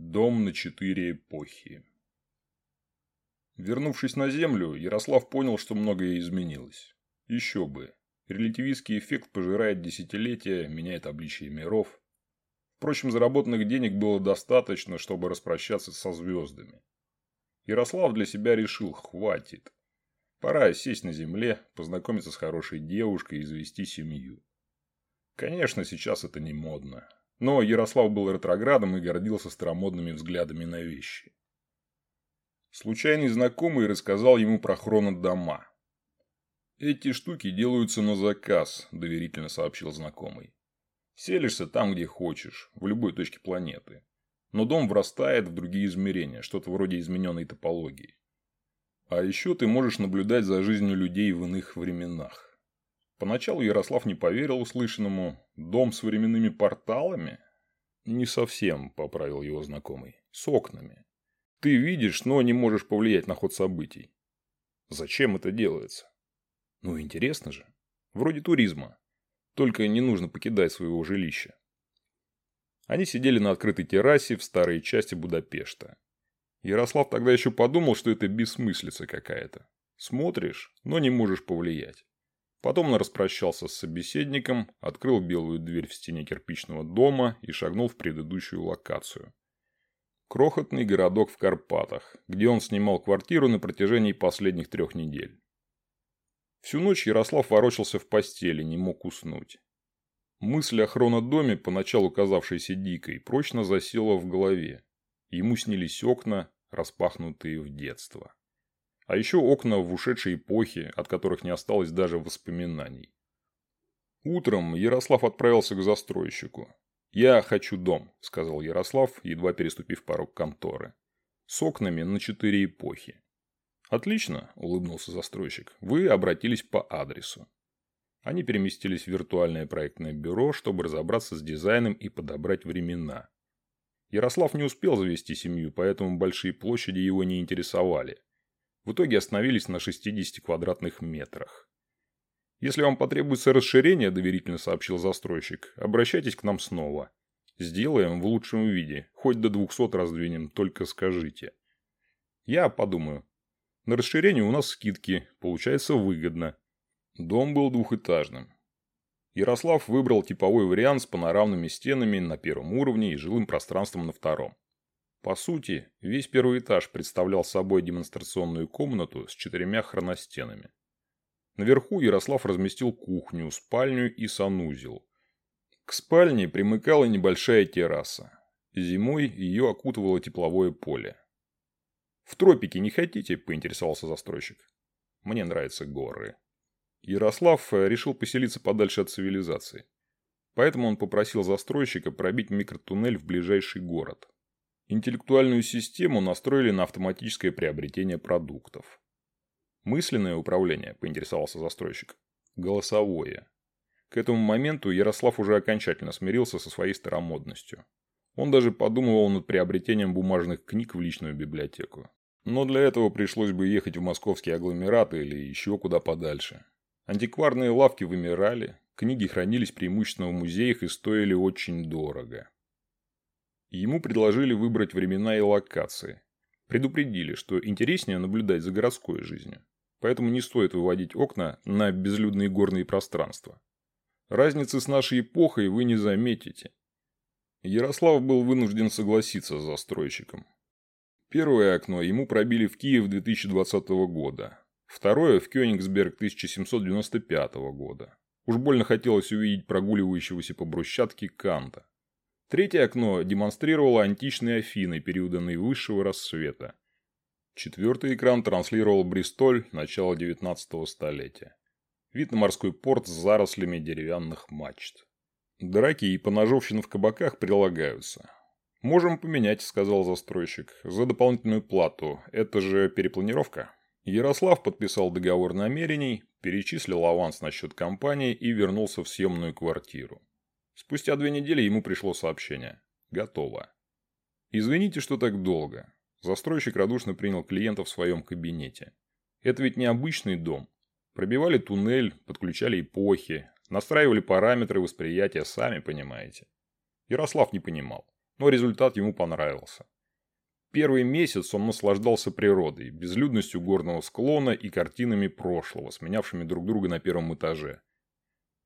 Дом на четыре эпохи. Вернувшись на Землю, Ярослав понял, что многое изменилось. Еще бы. Релятивистский эффект пожирает десятилетия, меняет обличие миров. Впрочем, заработанных денег было достаточно, чтобы распрощаться со звездами. Ярослав для себя решил, хватит. Пора сесть на земле, познакомиться с хорошей девушкой и завести семью. Конечно, сейчас это не модно. Но Ярослав был ретроградом и гордился старомодными взглядами на вещи. Случайный знакомый рассказал ему про хронодома. «Эти штуки делаются на заказ», – доверительно сообщил знакомый. «Селишься там, где хочешь, в любой точке планеты. Но дом врастает в другие измерения, что-то вроде измененной топологии. А еще ты можешь наблюдать за жизнью людей в иных временах. Поначалу Ярослав не поверил услышанному. Дом с временными порталами? Не совсем, поправил его знакомый. С окнами. Ты видишь, но не можешь повлиять на ход событий. Зачем это делается? Ну, интересно же. Вроде туризма. Только не нужно покидать своего жилища. Они сидели на открытой террасе в старой части Будапешта. Ярослав тогда еще подумал, что это бессмыслица какая-то. Смотришь, но не можешь повлиять. Потом он распрощался с собеседником, открыл белую дверь в стене кирпичного дома и шагнул в предыдущую локацию. Крохотный городок в Карпатах, где он снимал квартиру на протяжении последних трех недель. Всю ночь Ярослав ворочался в постели, не мог уснуть. Мысль о хронодоме, поначалу казавшейся дикой, прочно засела в голове. Ему снились окна, распахнутые в детство. А еще окна в ушедшей эпохе, от которых не осталось даже воспоминаний. Утром Ярослав отправился к застройщику. «Я хочу дом», – сказал Ярослав, едва переступив порог конторы. «С окнами на четыре эпохи». «Отлично», – улыбнулся застройщик. «Вы обратились по адресу». Они переместились в виртуальное проектное бюро, чтобы разобраться с дизайном и подобрать времена. Ярослав не успел завести семью, поэтому большие площади его не интересовали. В итоге остановились на 60 квадратных метрах. «Если вам потребуется расширение», – доверительно сообщил застройщик, – «обращайтесь к нам снова. Сделаем в лучшем виде, хоть до 200 раздвинем, только скажите». «Я подумаю. На расширение у нас скидки, получается выгодно». Дом был двухэтажным. Ярослав выбрал типовой вариант с панорамными стенами на первом уровне и жилым пространством на втором. По сути, весь первый этаж представлял собой демонстрационную комнату с четырьмя хроностенами. Наверху Ярослав разместил кухню, спальню и санузел. К спальне примыкала небольшая терраса. Зимой ее окутывало тепловое поле. «В тропике не хотите?» – поинтересовался застройщик. «Мне нравятся горы». Ярослав решил поселиться подальше от цивилизации. Поэтому он попросил застройщика пробить микротуннель в ближайший город. Интеллектуальную систему настроили на автоматическое приобретение продуктов. Мысленное управление, поинтересовался застройщик. Голосовое. К этому моменту Ярослав уже окончательно смирился со своей старомодностью. Он даже подумывал над приобретением бумажных книг в личную библиотеку. Но для этого пришлось бы ехать в московские агломераты или еще куда подальше. Антикварные лавки вымирали, книги хранились преимущественно в музеях и стоили очень дорого. Ему предложили выбрать времена и локации. Предупредили, что интереснее наблюдать за городской жизнью. Поэтому не стоит выводить окна на безлюдные горные пространства. Разницы с нашей эпохой вы не заметите. Ярослав был вынужден согласиться с застройщиком. Первое окно ему пробили в Киев 2020 года. Второе – в Кёнигсберг 1795 года. Уж больно хотелось увидеть прогуливающегося по брусчатке Канта. Третье окно демонстрировало античные Афины периода наивысшего рассвета. Четвертый экран транслировал Бристоль начала 19 столетия. Вид на морской порт с зарослями деревянных мачт. Драки и поножовщина в кабаках прилагаются. «Можем поменять», – сказал застройщик, – «за дополнительную плату. Это же перепланировка». Ярослав подписал договор намерений, перечислил аванс на счет компании и вернулся в съемную квартиру. Спустя две недели ему пришло сообщение. Готово. Извините, что так долго. Застройщик радушно принял клиента в своем кабинете. Это ведь не обычный дом. Пробивали туннель, подключали эпохи, настраивали параметры восприятия, сами понимаете. Ярослав не понимал. но результат ему понравился. Первый месяц он наслаждался природой, безлюдностью горного склона и картинами прошлого, сменявшими друг друга на первом этаже.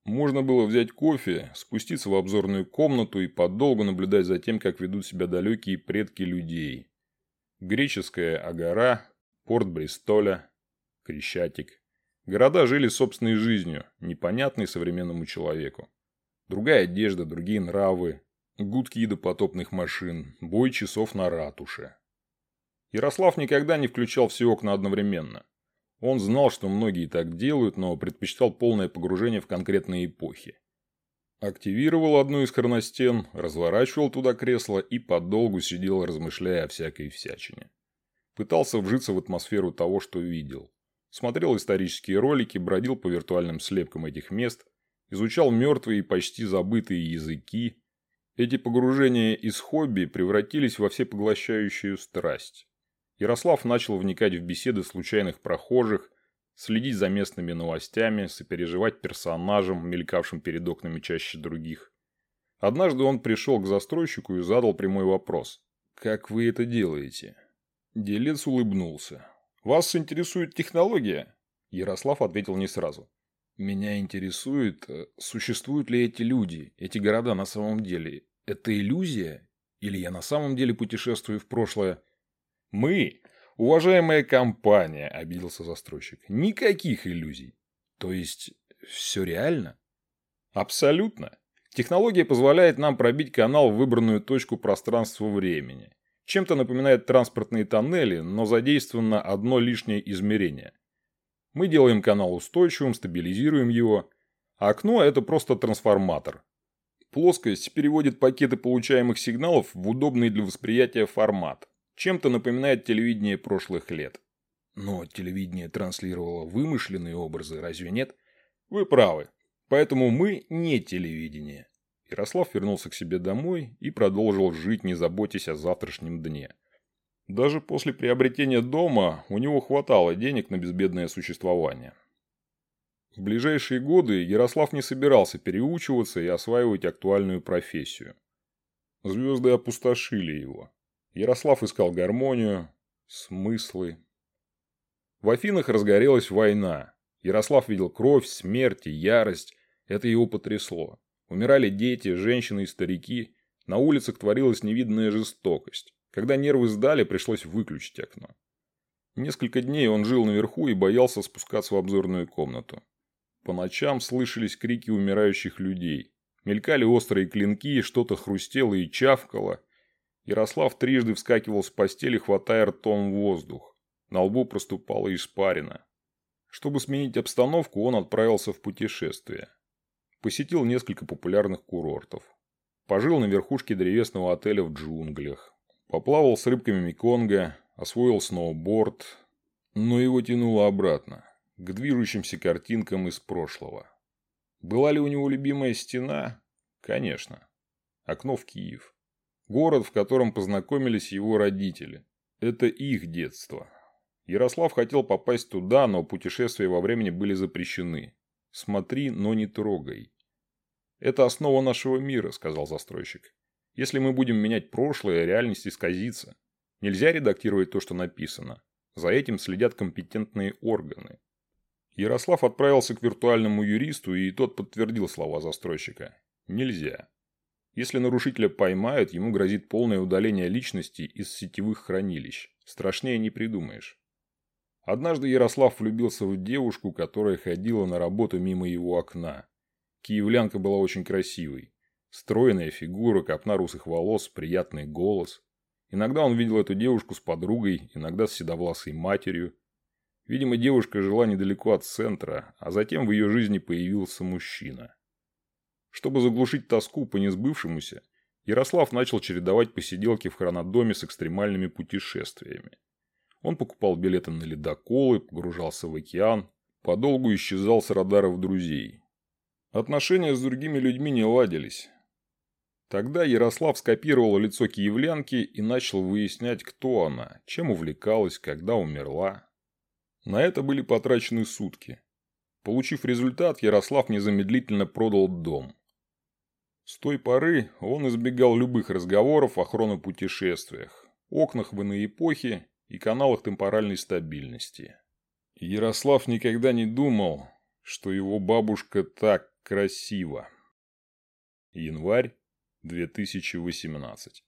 Можно было взять кофе, спуститься в обзорную комнату и подолгу наблюдать за тем, как ведут себя далекие предки людей. Греческая Агара, порт Бристоля, Крещатик. Города жили собственной жизнью, непонятной современному человеку. Другая одежда, другие нравы, гудки допотопных машин, бой часов на ратуше. Ярослав никогда не включал все окна одновременно. Он знал, что многие так делают, но предпочитал полное погружение в конкретные эпохи. Активировал одну из хроностен, разворачивал туда кресло и подолгу сидел, размышляя о всякой всячине. Пытался вжиться в атмосферу того, что видел смотрел исторические ролики, бродил по виртуальным слепкам этих мест, изучал мертвые и почти забытые языки. Эти погружения из хобби превратились во всепоглощающую страсть. Ярослав начал вникать в беседы случайных прохожих, следить за местными новостями, сопереживать персонажам, мелькавшим перед окнами чаще других. Однажды он пришел к застройщику и задал прямой вопрос. «Как вы это делаете?» Делец улыбнулся. Вас интересует технология? Ярослав ответил не сразу. Меня интересует, э, существуют ли эти люди, эти города на самом деле. Это иллюзия? Или я на самом деле путешествую в прошлое? Мы, уважаемая компания, обиделся застройщик. Никаких иллюзий. То есть, все реально? Абсолютно. Технология позволяет нам пробить канал в выбранную точку пространства-времени. Чем-то напоминает транспортные тоннели, но задействовано одно лишнее измерение. Мы делаем канал устойчивым, стабилизируем его. А окно – это просто трансформатор. Плоскость переводит пакеты получаемых сигналов в удобный для восприятия формат. Чем-то напоминает телевидение прошлых лет. Но телевидение транслировало вымышленные образы, разве нет? Вы правы. Поэтому мы не телевидение. Ярослав вернулся к себе домой и продолжил жить, не заботясь о завтрашнем дне. Даже после приобретения дома у него хватало денег на безбедное существование. В ближайшие годы Ярослав не собирался переучиваться и осваивать актуальную профессию. Звезды опустошили его. Ярослав искал гармонию, смыслы. В Афинах разгорелась война. Ярослав видел кровь, смерть и ярость. Это его потрясло. Умирали дети, женщины и старики. На улицах творилась невиданная жестокость. Когда нервы сдали, пришлось выключить окно. Несколько дней он жил наверху и боялся спускаться в обзорную комнату. По ночам слышались крики умирающих людей. Мелькали острые клинки, что-то хрустело и чавкало. Ярослав трижды вскакивал с постели, хватая ртом воздух. На лбу проступала испарина. Чтобы сменить обстановку, он отправился в путешествие. Посетил несколько популярных курортов. Пожил на верхушке древесного отеля в джунглях. Поплавал с рыбками Меконга, освоил сноуборд. Но его тянуло обратно, к движущимся картинкам из прошлого. Была ли у него любимая стена? Конечно. Окно в Киев. Город, в котором познакомились его родители. Это их детство. Ярослав хотел попасть туда, но путешествия во времени были запрещены. Смотри, но не трогай. «Это основа нашего мира», – сказал застройщик. «Если мы будем менять прошлое, реальность исказится. Нельзя редактировать то, что написано. За этим следят компетентные органы». Ярослав отправился к виртуальному юристу, и тот подтвердил слова застройщика. «Нельзя. Если нарушителя поймают, ему грозит полное удаление личности из сетевых хранилищ. Страшнее не придумаешь». Однажды Ярослав влюбился в девушку, которая ходила на работу мимо его окна. Киевлянка была очень красивой. Стройная фигура, копна русых волос, приятный голос. Иногда он видел эту девушку с подругой, иногда с седовласой матерью. Видимо, девушка жила недалеко от центра, а затем в ее жизни появился мужчина. Чтобы заглушить тоску по несбывшемуся, Ярослав начал чередовать посиделки в хронодоме с экстремальными путешествиями. Он покупал билеты на ледоколы, погружался в океан, подолгу исчезал с радаров друзей, Отношения с другими людьми не ладились. Тогда Ярослав скопировал лицо киевлянки и начал выяснять, кто она, чем увлекалась, когда умерла. На это были потрачены сутки. Получив результат, Ярослав незамедлительно продал дом. С той поры он избегал любых разговоров о хронопутешествиях, окнах в иные эпохи и каналах темпоральной стабильности. Ярослав никогда не думал, что его бабушка так красива. Январь 2018